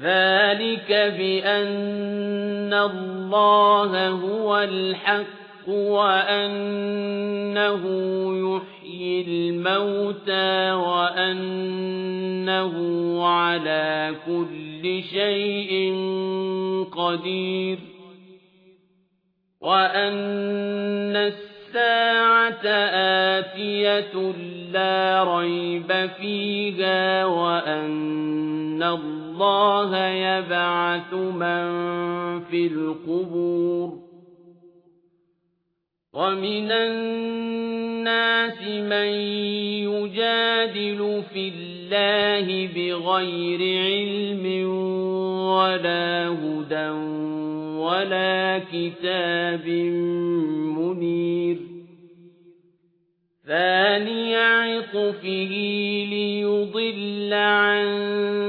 ذلك بأن الله هو الحق وأنه يحيي الموتى وأنه على كل شيء قدير وأن الساعة آتية لا ريب فيها وأن الله يبعث من في القبور ومن الناس من يجادل في الله بغير علم ولا هدى ولا كتاب منير ثاني عطفه ليضل عن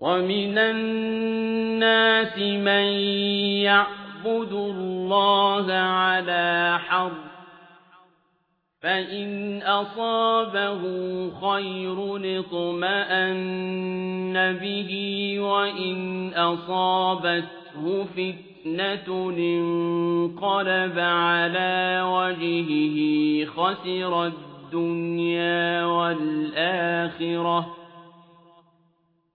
ومن الناس من يعبد الله على حرف فإن أصابه خير اطمأن به وإن أصابته فتنة انقلب على وجهه خسر الدنيا والآخرة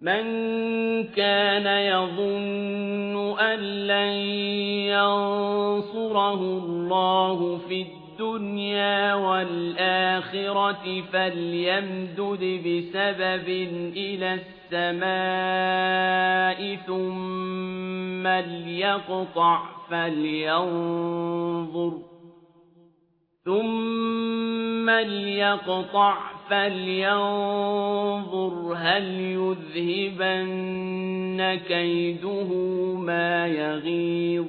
من كان يظن أن لن ينصره الله في الدنيا والآخرة فليمدد بسبب إلى السماء ثم ليقطع فلينظر ثم ليقطع فلينظر هل يذهبن كيده ما يغيظ